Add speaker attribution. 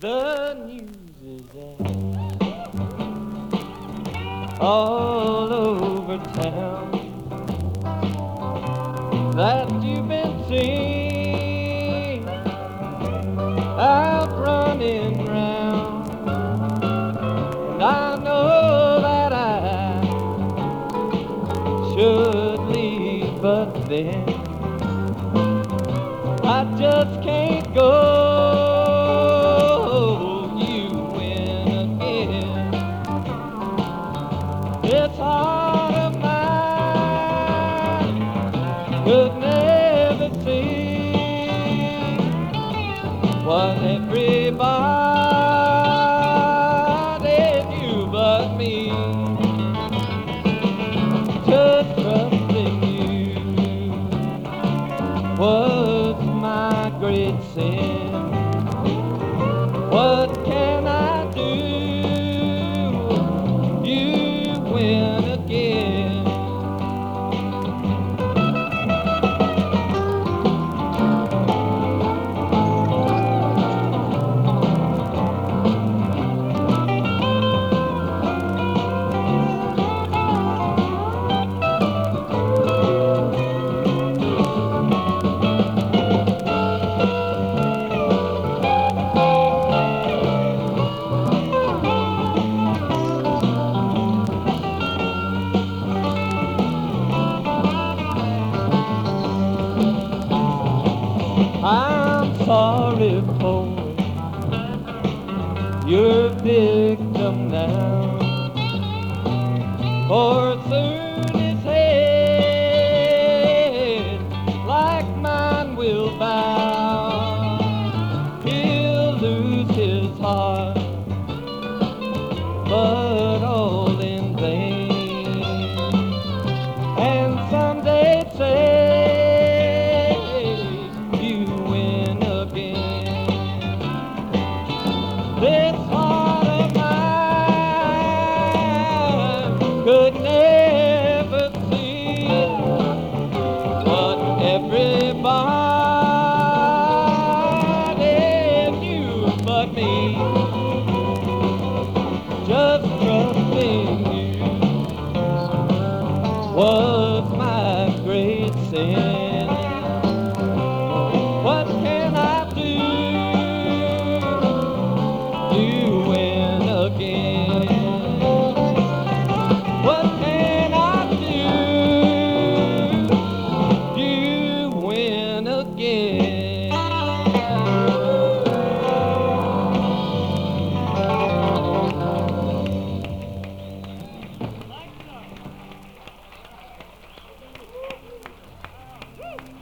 Speaker 1: The news is out all over town that you've been seen out running round. I know that I should leave, but then I just can't go. This heart of mine could never see what everybody knew but me. Just trusting you was my great sin. What I'm sorry for your victim now. For soon Whoa.